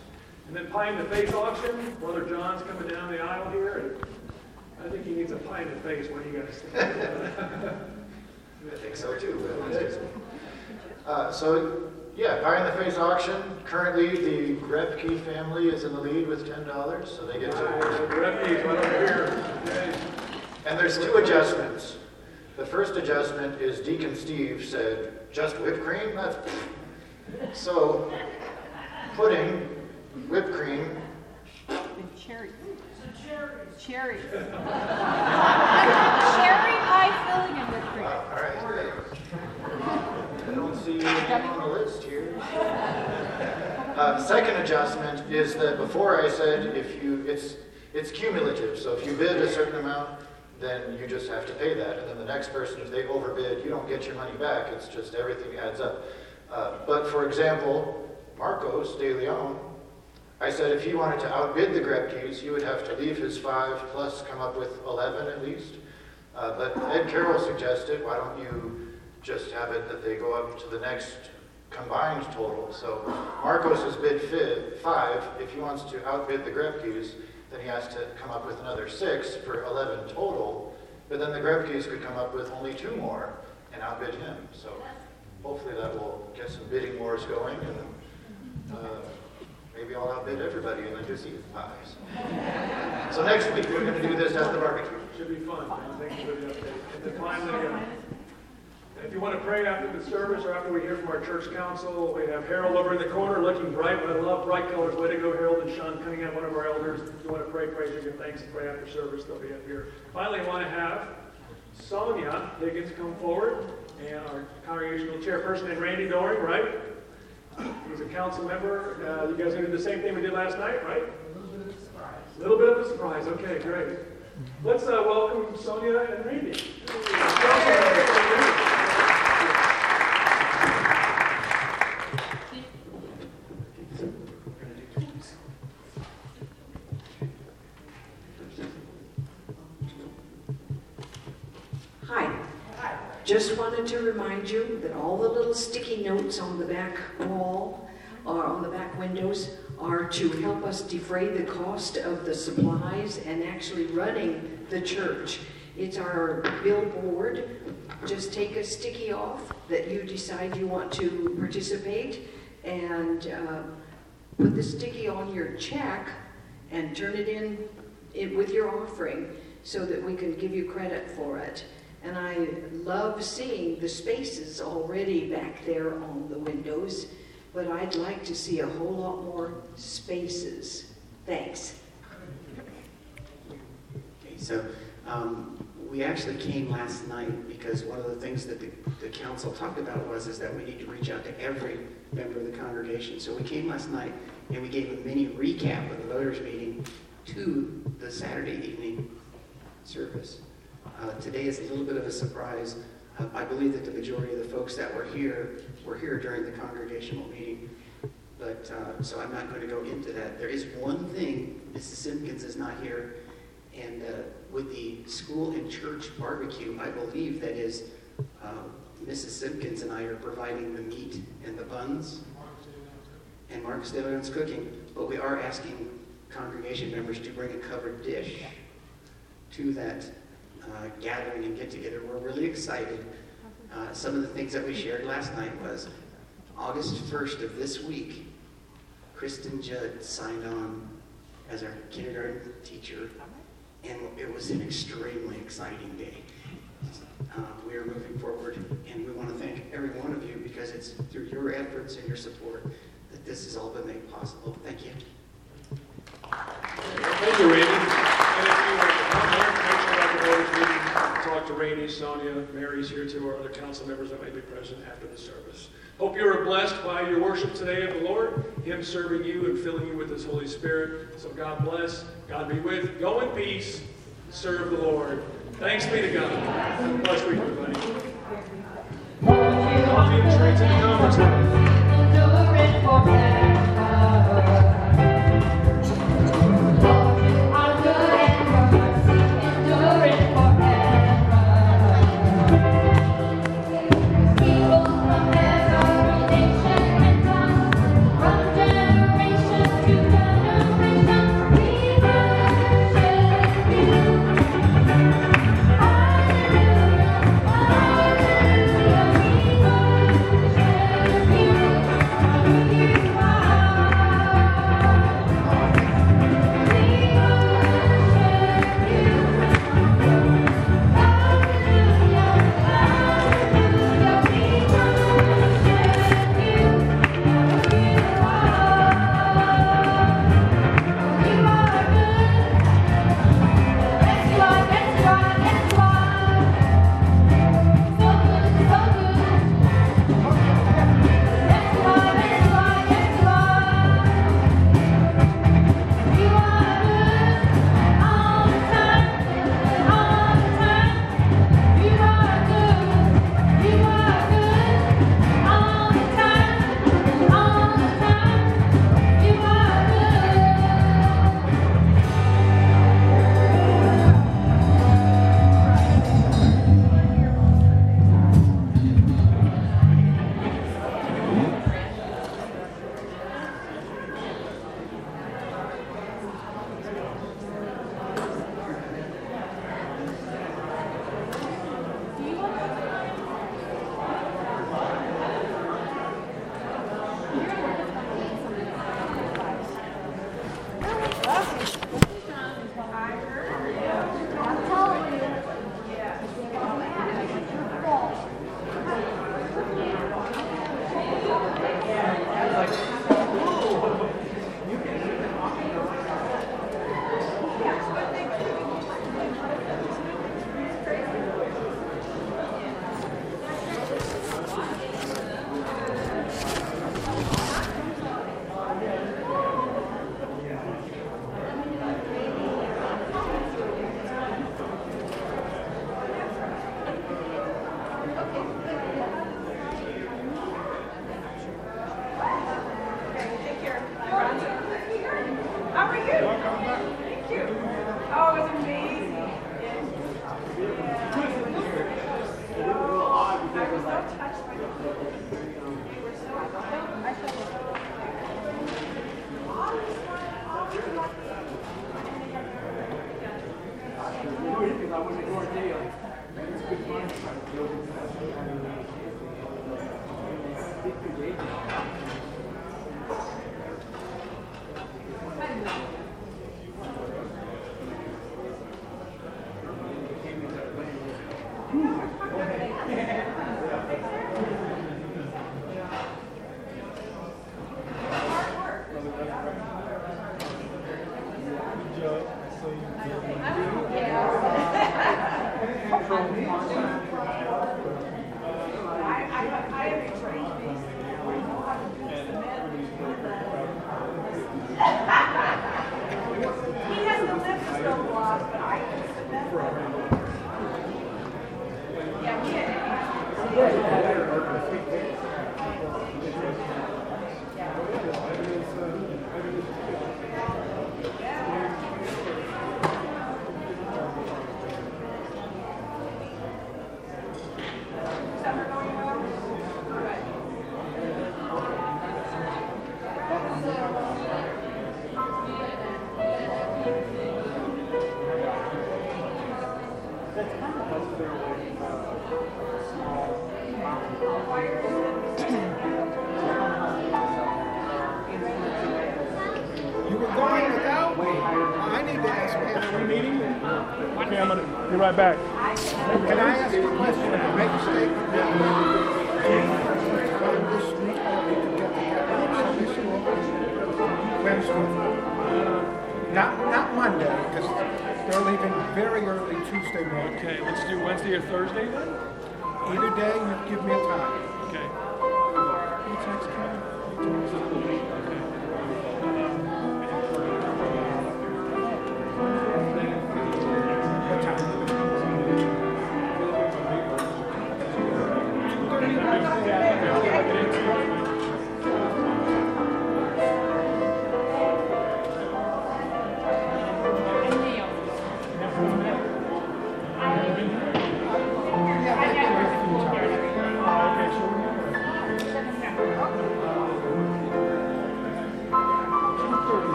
And then pie in the face auction, Brother John's coming down the aisle here, and I think he needs a pie in the face. What do you guys think? [laughs]
I think so too. [laughs] Uh, so, yeah, Pie in the Face auction. Currently, the Repke family is in the lead with ten dollars, so they get to.
Refuge, right over here.
And there's two adjustments. The first adjustment is Deacon Steve said, just whipped cream? That's. [laughs] So, pudding, whipped cream, and
Cherries. Cherries. [laughs] Cherry pie filling and whipped cream.
all right. I don't see anything on the list here. Uh, second adjustment is that before I said if you, it's, it's cumulative, so if you bid a certain amount, then you just have to pay that. And then the next person, if they overbid, you don't get your money back, it's just everything adds up. Uh, But for example, Marcos de Leon, I said if he wanted to outbid the Grepkes, he would have to leave his five plus come up with 11 at least. Uh, But Ed Carroll suggested, why don't you just have it that they go up to the next combined total? So Marcos has bid fi- five, if he wants to outbid the Grepkes, then he has to come up with another six for 11 total. But then the Grepkes could come up with only two more and outbid him. So hopefully that will get some bidding wars going and uh, maybe I'll outbid everybody and then just eat the pies. So next week, we're going to do this at the barbecue.
Should be fun. Thank you for the update. And then finally, uh, if you want to pray after the service or after we hear from our church council, we have Harold over in the corner looking bright. I love bright colors. Way to go, Harold and Sean Cunningham, one of our elders. If you want to pray, praise, or give thanks and pray after service, they'll be up here. Finally, I want to have Sonia Higgins come forward and our congregational chairperson and Randy Doring, right? He's a council member. Uh, you guys gonna do the same thing we did last night, right? A little bit of a surprise. A little bit of a surprise. Okay, great. Let's uh, welcome Sonia and Randy.
Just wanted to remind you that all the little sticky notes on the back wall or on the back windows are to help us defray the cost of the supplies and actually running the church. It's our billboard. Just take a sticky off that you decide you want to participate and uh, put the sticky on your check and turn it in, in with your offering so that we can give you credit for it. And I love seeing the spaces already back there on the windows, but I'd like to see a whole lot more spaces. Thanks.
Okay, so um, we actually came last night because one of the things that the, the council talked about was is that we need to reach out to every member of the congregation. So we came last night and we gave a mini recap of the voters meeting to the Saturday evening service. Uh, today is a little bit of a surprise. Uh, I believe that the majority of the folks that were here were here during the congregational meeting. But, uh, so I'm not going to go into that. There is one thing, Mrs. Simpkins is not here, and uh, with the school and church barbecue, I believe that is uh, Mrs. Simpkins and I are providing the meat and the buns, and Marcus De Leon's cooking, but we are asking congregation members to bring a covered dish to that uh, gathering and get together. We're really excited. Uh, some of the things that we shared last night was August 1st of this week, Kristen Judd signed on as our kindergarten teacher, and it was an extremely exciting day. Uh, we are moving forward, and we want to thank every one of you because it's through your efforts and your support that this has all been made possible. Thank you.
Thank you, Randy. To Randy, Sonia, Mary's here too, or other council members that may be present after the service. Hope you are blessed by your worship today of the Lord, Him serving you and filling you with His Holy Spirit. So God bless, God be with. Go in peace, serve the Lord. Thanks be to God. Blessed week, everybody. Coffee and in the conference room.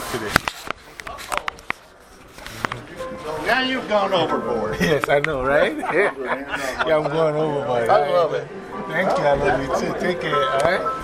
truck today.
Now you've gone overboard. [laughs]
Yes, I know, right? [laughs] yeah, I'm going overboard.
I love it.
Thank you. I love you too. Take care. All right.